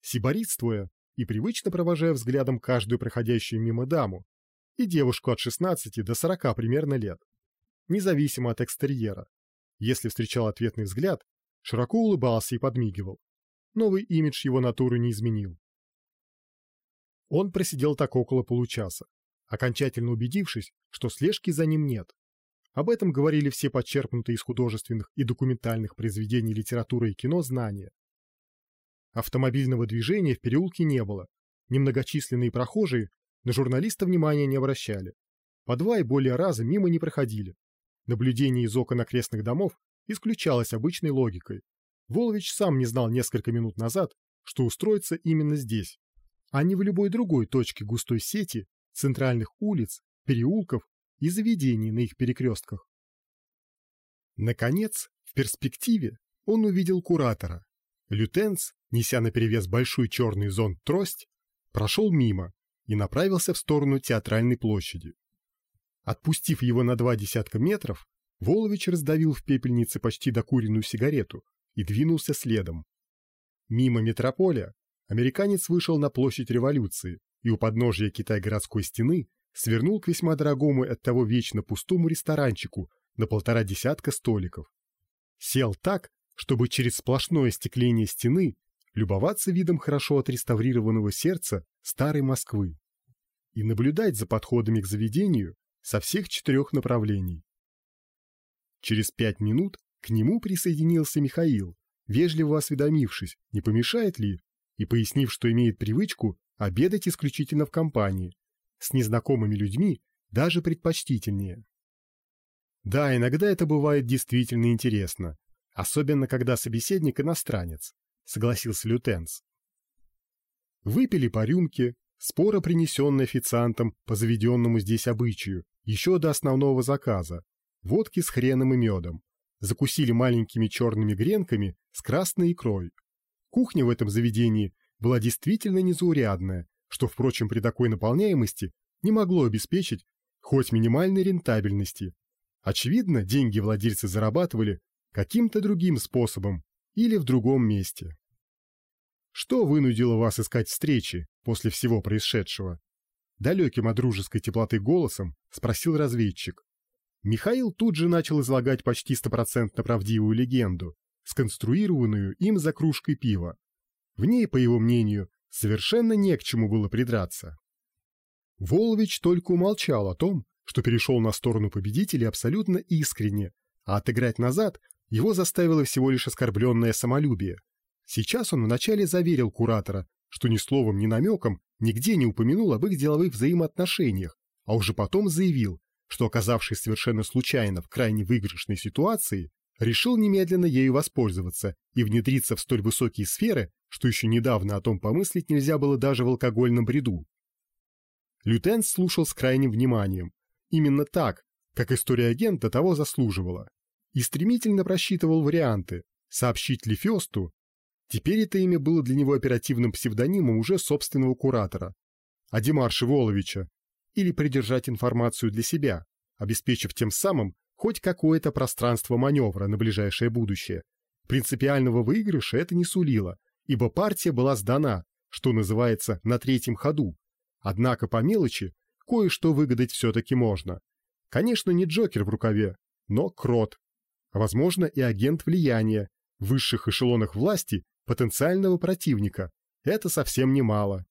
сиборитствуя и привычно провожая взглядом каждую проходящую мимо даму и девушку от 16 до 40 примерно лет, независимо от экстерьера. Если встречал ответный взгляд, широко улыбался и подмигивал. Новый имидж его натуры не изменил. Он просидел так около получаса, окончательно убедившись, что слежки за ним нет. Об этом говорили все подчерпнутые из художественных и документальных произведений литературы и кино знания. Автомобильного движения в переулке не было. Немногочисленные прохожие на журналиста внимания не обращали. По два и более раза мимо не проходили. Наблюдение из окон окрестных домов исключалось обычной логикой. Волович сам не знал несколько минут назад, что устроится именно здесь, а не в любой другой точке густой сети, центральных улиц, переулков и заведений на их перекрестках. Наконец, в перспективе он увидел куратора. Лютенс, неся наперевес большой черный зонт трость, прошел мимо и направился в сторону театральной площади. Отпустив его на два десятка метров, Волович раздавил в пепельнице почти докуренную сигарету и двинулся следом. Мимо метрополя американец вышел на площадь революции и у подножия Китай-городской стены свернул к весьма дорогому и оттого вечно пустому ресторанчику на полтора десятка столиков. Сел так, чтобы через сплошное стекление стены любоваться видом хорошо отреставрированного сердца старой Москвы и наблюдать за подходами к заведению со всех четырех направлений. Через пять минут к нему присоединился Михаил, вежливо осведомившись, не помешает ли, и пояснив, что имеет привычку обедать исключительно в компании, с незнакомыми людьми даже предпочтительнее. Да, иногда это бывает действительно интересно, особенно когда собеседник иностранец, согласился Лютенс. Выпили по рюмке, споро принесенной официантом по заведенному здесь обычаю, еще до основного заказа, водки с хреном и медом, закусили маленькими черными гренками с красной икрой. Кухня в этом заведении была действительно незаурядная, что, впрочем, при такой наполняемости не могло обеспечить хоть минимальной рентабельности. Очевидно, деньги владельцы зарабатывали каким-то другим способом или в другом месте. Что вынудило вас искать встречи после всего происшедшего? Далеким от дружеской теплоты голосом спросил разведчик. Михаил тут же начал излагать почти стопроцентно правдивую легенду, сконструированную им за кружкой пива. В ней, по его мнению, совершенно не к чему было придраться. Волович только умолчал о том, что перешел на сторону победителей абсолютно искренне, а отыграть назад его заставило всего лишь оскорбленное самолюбие. Сейчас он вначале заверил куратора, что ни словом, ни намеком нигде не упомянул об их деловых взаимоотношениях, а уже потом заявил, что, оказавшись совершенно случайно в крайне выигрышной ситуации, решил немедленно ею воспользоваться и внедриться в столь высокие сферы, что еще недавно о том помыслить нельзя было даже в алкогольном бреду. Лютенс слушал с крайним вниманием, именно так, как история агента того заслуживала, и стремительно просчитывал варианты, сообщить ли Фесту, теперь это имя было для него оперативным псевдонимом уже собственного куратора, а Демарша Воловича, или придержать информацию для себя, обеспечив тем самым хоть какое-то пространство маневра на ближайшее будущее. Принципиального выигрыша это не сулило, ибо партия была сдана, что называется, на третьем ходу. Однако по мелочи кое-что выгадать все-таки можно. Конечно, не Джокер в рукаве, но крот. Возможно, и агент влияния, в высших эшелонах власти потенциального противника. Это совсем немало.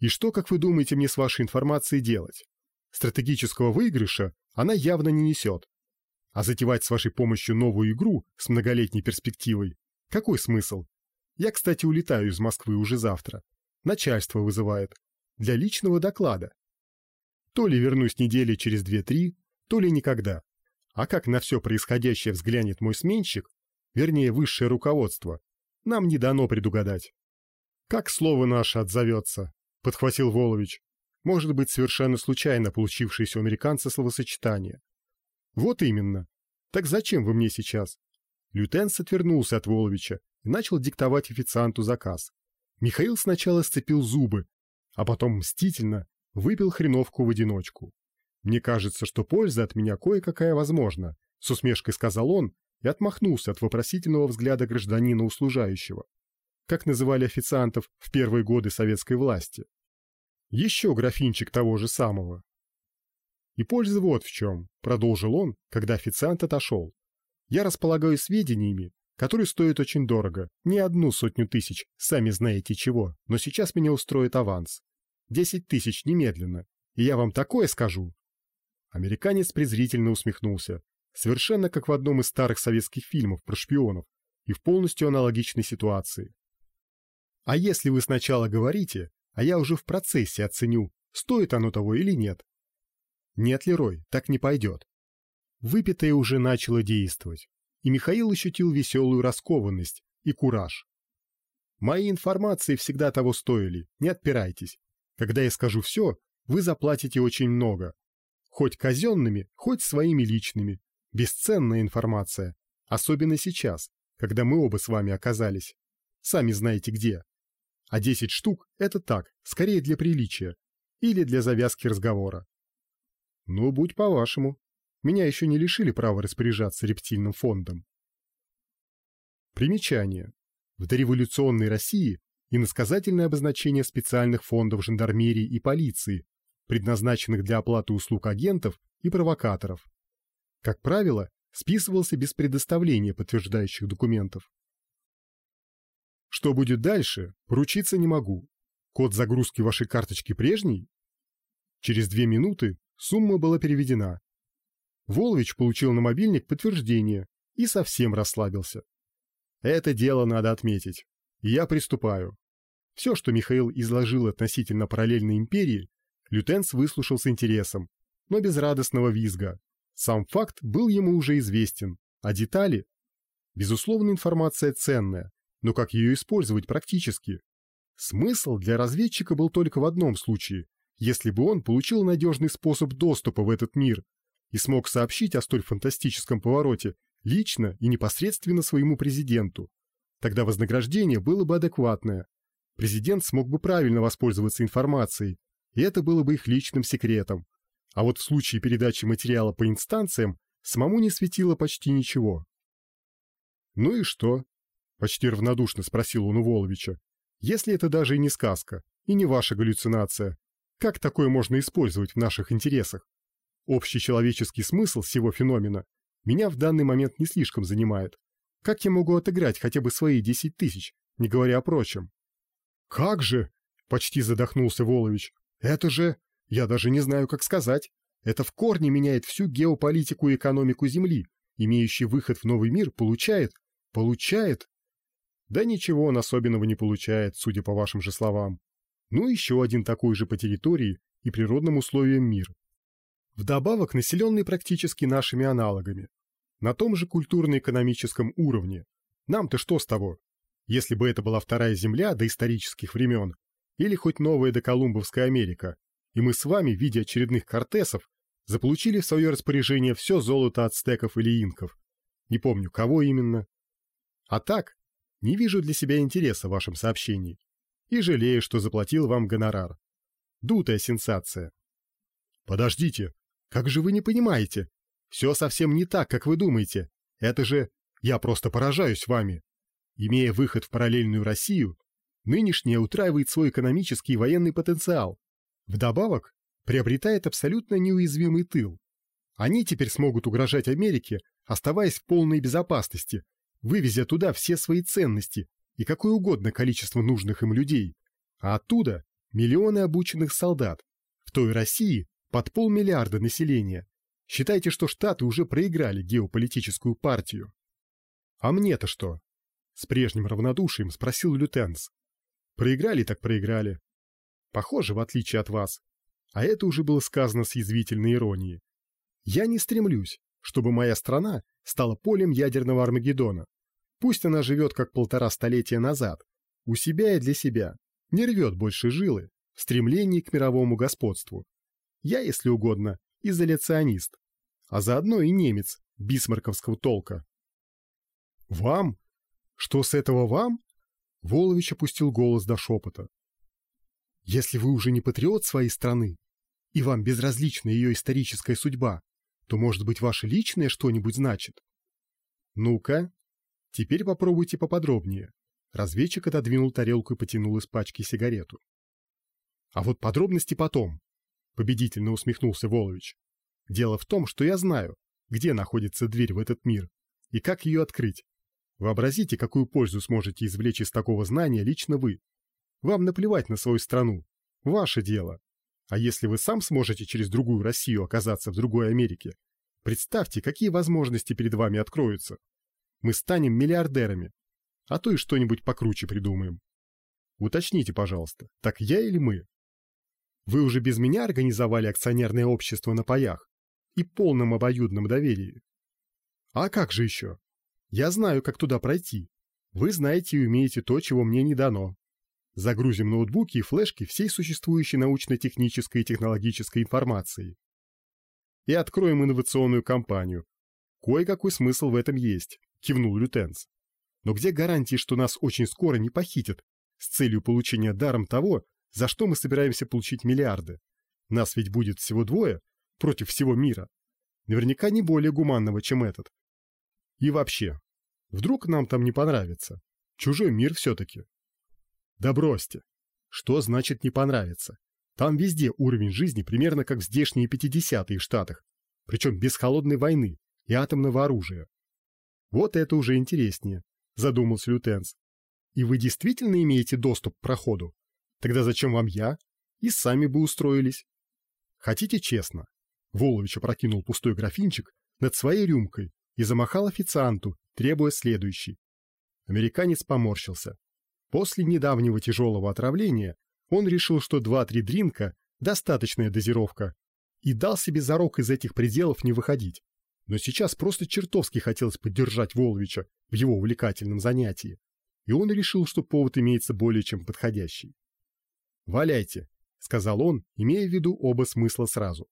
И что, как вы думаете, мне с вашей информацией делать? Стратегического выигрыша она явно не несет. А затевать с вашей помощью новую игру с многолетней перспективой – какой смысл? Я, кстати, улетаю из Москвы уже завтра. Начальство вызывает. Для личного доклада. То ли вернусь недели через две-три, то ли никогда. А как на все происходящее взглянет мой сменщик, вернее, высшее руководство, нам не дано предугадать. Как слово наше отзовется, подхватил Волович. Может быть, совершенно случайно получившееся у американца словосочетание. Вот именно. Так зачем вы мне сейчас? Лютенс отвернулся от Воловича и начал диктовать официанту заказ. Михаил сначала сцепил зубы, а потом мстительно выпил хреновку в одиночку. Мне кажется, что польза от меня кое-какая возможна, с усмешкой сказал он и отмахнулся от вопросительного взгляда гражданина услужающего. Как называли официантов в первые годы советской власти. Еще графинчик того же самого. И польза вот в чем, продолжил он, когда официант отошел. Я располагаю сведениями, которые стоят очень дорого, не одну сотню тысяч, сами знаете чего, но сейчас меня устроит аванс. Десять тысяч немедленно, и я вам такое скажу. Американец презрительно усмехнулся, совершенно как в одном из старых советских фильмов про шпионов и в полностью аналогичной ситуации. А если вы сначала говорите, а я уже в процессе оценю, стоит оно того или нет. Нет, Лерой, так не пойдет. Выпитое уже начало действовать, и Михаил ощутил веселую раскованность и кураж. Мои информации всегда того стоили, не отпирайтесь. Когда я скажу все, вы заплатите очень много. Хоть казенными, хоть своими личными. Бесценная информация. Особенно сейчас, когда мы оба с вами оказались. Сами знаете где. А 10 штук – это так, скорее для приличия. Или для завязки разговора. Ну, будь по-вашему. Меня еще не лишили права распоряжаться рептильным фондом. Примечание. В дореволюционной России иносказательное обозначение специальных фондов жандармерии и полиции, предназначенных для оплаты услуг агентов и провокаторов. Как правило, списывался без предоставления подтверждающих документов. Что будет дальше, поручиться не могу. Код загрузки вашей карточки прежний? Через две минуты сумма была переведена. Волович получил на мобильник подтверждение и совсем расслабился. Это дело надо отметить. я приступаю. Все, что Михаил изложил относительно параллельной империи, Лютенс выслушал с интересом, но без радостного визга. Сам факт был ему уже известен, а детали? Безусловно, информация ценная, но как ее использовать практически? Смысл для разведчика был только в одном случае, если бы он получил надежный способ доступа в этот мир и смог сообщить о столь фантастическом повороте лично и непосредственно своему президенту. Тогда вознаграждение было бы адекватное. Президент смог бы правильно воспользоваться информацией, и это было бы их личным секретом. А вот в случае передачи материала по инстанциям самому не светило почти ничего. «Ну и что?» — почти равнодушно спросил он у Воловича. «Если это даже и не сказка, и не ваша галлюцинация, как такое можно использовать в наших интересах? Общий человеческий смысл всего феномена меня в данный момент не слишком занимает. Как я могу отыграть хотя бы свои десять тысяч, не говоря о прочем? «Как же?» — почти задохнулся Волович. «Это же... Я даже не знаю, как сказать. Это в корне меняет всю геополитику и экономику Земли. Имеющий выход в новый мир получает... Получает... Да ничего он особенного не получает, судя по вашим же словам. Ну, еще один такой же по территории и природным условиям мир. Вдобавок населенный практически нашими аналогами. На том же культурно-экономическом уровне. Нам-то что с того? Если бы это была вторая Земля до исторических времен, или хоть новая доколумбовская Америка, и мы с вами в виде очередных кортесов заполучили в свое распоряжение все золото ацтеков или инков. Не помню, кого именно. А так, не вижу для себя интереса в вашем сообщении. И жалею, что заплатил вам гонорар. Дутая сенсация. Подождите, как же вы не понимаете? Все совсем не так, как вы думаете. Это же... Я просто поражаюсь вами. Имея выход в параллельную Россию, нынешняя утраивает свой экономический и военный потенциал. Вдобавок, приобретает абсолютно неуязвимый тыл. Они теперь смогут угрожать Америке, оставаясь в полной безопасности, вывезя туда все свои ценности и какое угодно количество нужных им людей, а оттуда миллионы обученных солдат. В той России, под полмиллиарда населения. Считайте, что Штаты уже проиграли геополитическую партию. А мне-то что? С прежним равнодушием спросил Лютенс. Проиграли так проиграли. Похоже, в отличие от вас. А это уже было сказано с язвительной иронией. Я не стремлюсь, чтобы моя страна стала полем ядерного Армагеддона. Пусть она живет как полтора столетия назад, у себя и для себя, не рвет больше жилы в стремлении к мировому господству. Я, если угодно, изоляционист, а заодно и немец бисмарковского толка. «Вам? Что с этого вам?» Волович опустил голос до шепота. «Если вы уже не патриот своей страны, и вам безразлична ее историческая судьба, то, может быть, ваше личное что-нибудь значит?» «Ну-ка, теперь попробуйте поподробнее». Разведчик отодвинул тарелку и потянул из пачки сигарету. «А вот подробности потом. — победительно усмехнулся Волович. «Дело в том, что я знаю, где находится дверь в этот мир и как ее открыть. Вообразите, какую пользу сможете извлечь из такого знания лично вы. Вам наплевать на свою страну. Ваше дело. А если вы сам сможете через другую Россию оказаться в другой Америке, представьте, какие возможности перед вами откроются. Мы станем миллиардерами, а то и что-нибудь покруче придумаем. Уточните, пожалуйста, так я или мы?» Вы уже без меня организовали акционерное общество на паях и полном обоюдном доверии. А как же еще? Я знаю, как туда пройти. Вы знаете и умеете то, чего мне не дано. Загрузим ноутбуки и флешки всей существующей научно-технической и технологической информации. И откроем инновационную компанию. Кое-какой смысл в этом есть, кивнул Лютенс. Но где гарантии, что нас очень скоро не похитят с целью получения даром того, за что мы собираемся получить миллиарды? Нас ведь будет всего двое против всего мира. Наверняка не более гуманного, чем этот. И вообще, вдруг нам там не понравится? Чужой мир все-таки. Да бросьте. Что значит не понравится? Там везде уровень жизни примерно как в здешние 50-е в Штатах, причем без холодной войны и атомного оружия. Вот это уже интереснее, задумался Лютенс. И вы действительно имеете доступ к проходу? Тогда зачем вам я? И сами бы устроились. Хотите честно? Волович опрокинул пустой графинчик над своей рюмкой и замахал официанту, требуя следующий. Американец поморщился. После недавнего тяжелого отравления он решил, что 2-3 дринка – достаточная дозировка, и дал себе зарок из этих пределов не выходить. Но сейчас просто чертовски хотелось поддержать Воловича в его увлекательном занятии, и он решил, что повод имеется более чем подходящий. «Валяйте», — сказал он, имея в виду оба смысла сразу.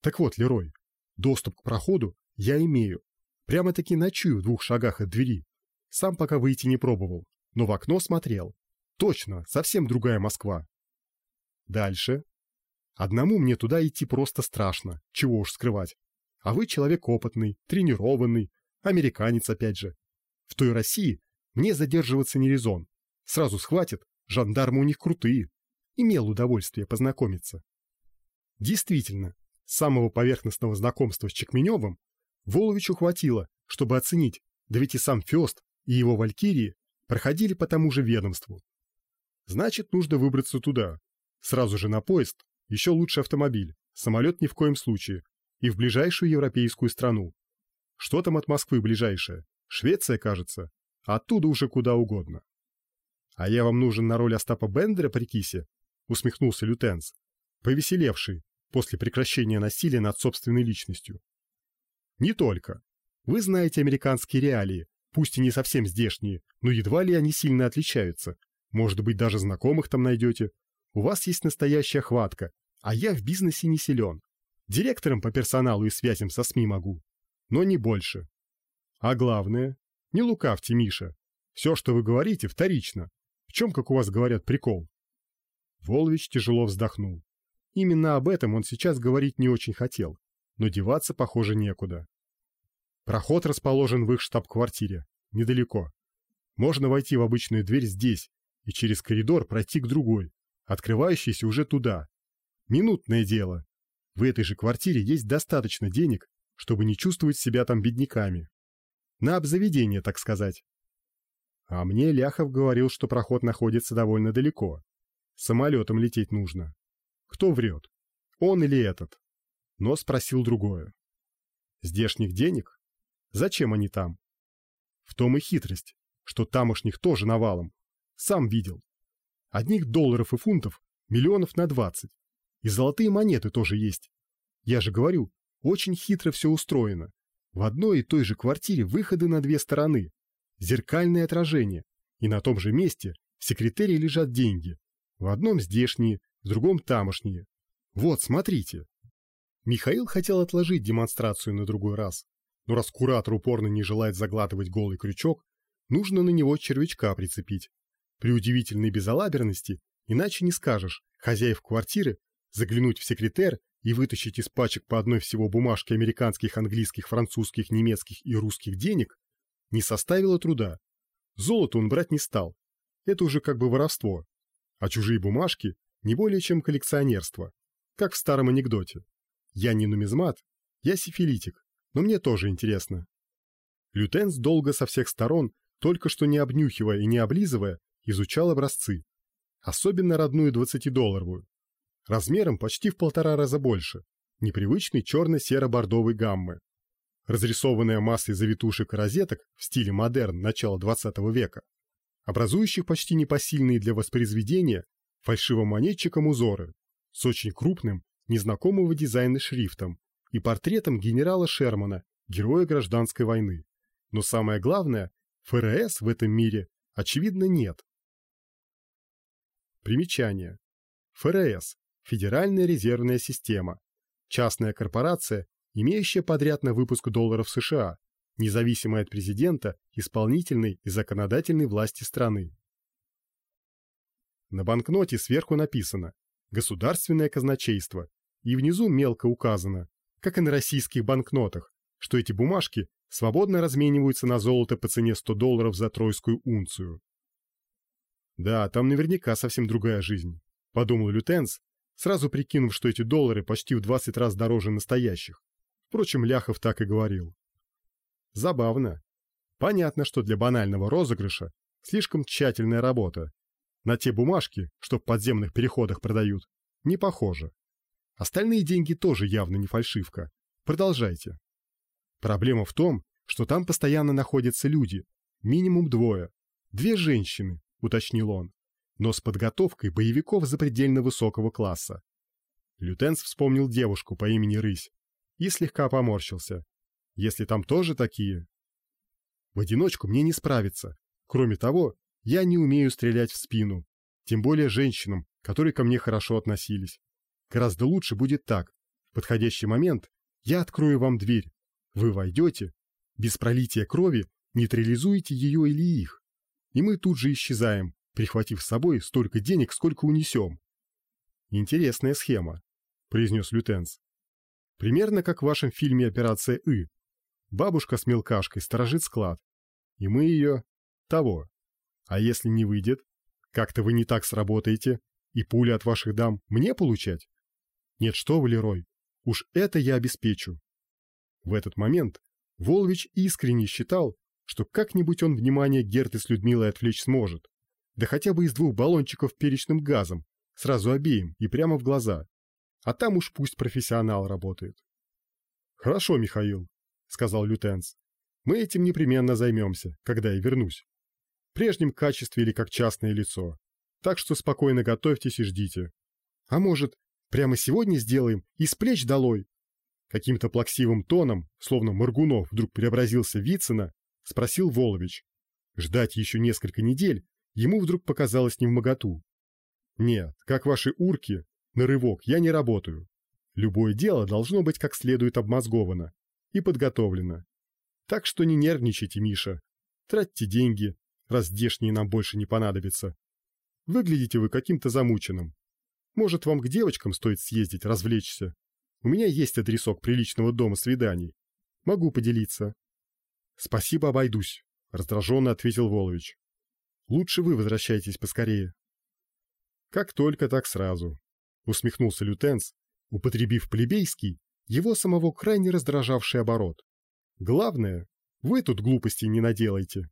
«Так вот, Лерой, доступ к проходу я имею. Прямо-таки ночую в двух шагах от двери. Сам пока выйти не пробовал но в окно смотрел. Точно, совсем другая Москва. Дальше. Одному мне туда идти просто страшно, чего уж скрывать. А вы человек опытный, тренированный, американец опять же. В той России мне задерживаться не резон. Сразу схватят, жандармы у них крутые. Имел удовольствие познакомиться. Действительно, самого поверхностного знакомства с Чекменевым Воловичу хватило, чтобы оценить, да ведь и сам Фест и его валькирии проходили по тому же ведомству. Значит, нужно выбраться туда. Сразу же на поезд, еще лучше автомобиль, самолет ни в коем случае, и в ближайшую европейскую страну. Что там от Москвы ближайшее? Швеция, кажется. Оттуда уже куда угодно. А я вам нужен на роль Остапа Бендера при кисе? Усмехнулся лютенс, повеселевший после прекращения насилия над собственной личностью. Не только. Вы знаете американские реалии, Пусть и не совсем здешние, но едва ли они сильно отличаются. Может быть, даже знакомых там найдете. У вас есть настоящая хватка, а я в бизнесе не силен. Директором по персоналу и связям со СМИ могу. Но не больше. А главное, не лукавьте, Миша. Все, что вы говорите, вторично. В чем, как у вас говорят, прикол? Волович тяжело вздохнул. Именно об этом он сейчас говорить не очень хотел, но деваться, похоже, некуда. Проход расположен в их штаб-квартире, недалеко. Можно войти в обычную дверь здесь и через коридор пройти к другой, открывающейся уже туда. Минутное дело. В этой же квартире есть достаточно денег, чтобы не чувствовать себя там бедняками. На обзаведение, так сказать. А мне Ляхов говорил, что проход находится довольно далеко. Самолетом лететь нужно. Кто врет? Он или этот? Но спросил другое. Здешних денег? Зачем они там? В том и хитрость, что тамошних тоже навалом. Сам видел. Одних долларов и фунтов миллионов на двадцать. И золотые монеты тоже есть. Я же говорю, очень хитро все устроено. В одной и той же квартире выходы на две стороны. Зеркальное отражение. И на том же месте в секретаре лежат деньги. В одном здешние, в другом тамошние. Вот, смотрите. Михаил хотел отложить демонстрацию на другой раз, но раз куратор упорно не желает заглатывать голый крючок, нужно на него червячка прицепить. При удивительной безалаберности, иначе не скажешь, хозяев квартиры, заглянуть в секретер и вытащить из пачек по одной всего бумажки американских, английских, французских, немецких и русских денег, не составило труда. Золото он брать не стал. Это уже как бы воровство. А чужие бумажки не более чем коллекционерство. Как в старом анекдоте. Я не нумизмат, я сифилитик но мне тоже интересно. Лютенс долго со всех сторон, только что не обнюхивая и не облизывая, изучал образцы. Особенно родную 20-долларовую. Размером почти в полтора раза больше. Непривычной черно-серо-бордовой гаммы. Разрисованная массой завитушек и розеток в стиле модерн начала 20 века, образующих почти непосильные для воспроизведения фальшивомонетчиком узоры. с очень крупным, незнакомого дизайна шрифтом и портретом генерала Шермана, героя гражданской войны. Но самое главное, ФРС в этом мире, очевидно, нет. Примечание. ФРС – Федеральная резервная система. Частная корпорация, имеющая подряд на выпуск долларов США, независимая от президента, исполнительной и законодательной власти страны. На банкноте сверху написано «Государственное казначейство» и внизу мелко указано, как и на российских банкнотах, что эти бумажки свободно размениваются на золото по цене 100 долларов за тройскую унцию. Да, там наверняка совсем другая жизнь, подумал Лютенс, сразу прикинув, что эти доллары почти в 20 раз дороже настоящих. Впрочем, Ляхов так и говорил. Забавно. Понятно, что для банального розыгрыша слишком тщательная работа. На те бумажки, что в подземных переходах продают, не похоже. Остальные деньги тоже явно не фальшивка. Продолжайте. Проблема в том, что там постоянно находятся люди, минимум двое. Две женщины, уточнил он, но с подготовкой боевиков запредельно высокого класса. Лютенс вспомнил девушку по имени Рысь и слегка поморщился. Если там тоже такие? В одиночку мне не справиться. Кроме того, я не умею стрелять в спину, тем более женщинам, которые ко мне хорошо относились. Гораздо лучше будет так. В подходящий момент я открою вам дверь. Вы войдете, без пролития крови нейтрализуете ее или их. И мы тут же исчезаем, прихватив с собой столько денег, сколько унесем. Интересная схема, произнес Лютенс. Примерно как в вашем фильме «Операция И». Бабушка с мелкашкой сторожит склад, и мы ее... того. А если не выйдет, как-то вы не так сработаете, и пули от ваших дам мне получать? Нет, что вы, Лерой, уж это я обеспечу. В этот момент Волович искренне считал, что как-нибудь он внимание Герты с Людмилой отвлечь сможет, да хотя бы из двух баллончиков перечным газом, сразу обеим и прямо в глаза. А там уж пусть профессионал работает. «Хорошо, Михаил», — сказал лютенс. «Мы этим непременно займемся, когда я вернусь. В прежнем качестве или как частное лицо. Так что спокойно готовьтесь и ждите. А может, прямо сегодня сделаем и с плеч долой?» Каким-то плаксивым тоном, словно Моргунов вдруг преобразился Вицина, спросил Волович. Ждать еще несколько недель ему вдруг показалось невмоготу. «Нет, как ваши урки, на рывок я не работаю. Любое дело должно быть как следует обмозговано и подготовлено. Так что не нервничайте, Миша. Тратьте деньги, раз здешние нам больше не понадобятся. Выглядите вы каким-то замученным. Может, вам к девочкам стоит съездить, развлечься? У меня есть адресок приличного дома свиданий. Могу поделиться. Спасибо, обойдусь, раздраженно ответил Волович. Лучше вы возвращайтесь поскорее. Как только, так сразу, усмехнулся лютенс, употребив плебейский, его самого крайне раздражавший оборот. Главное, вы тут глупостей не наделайте.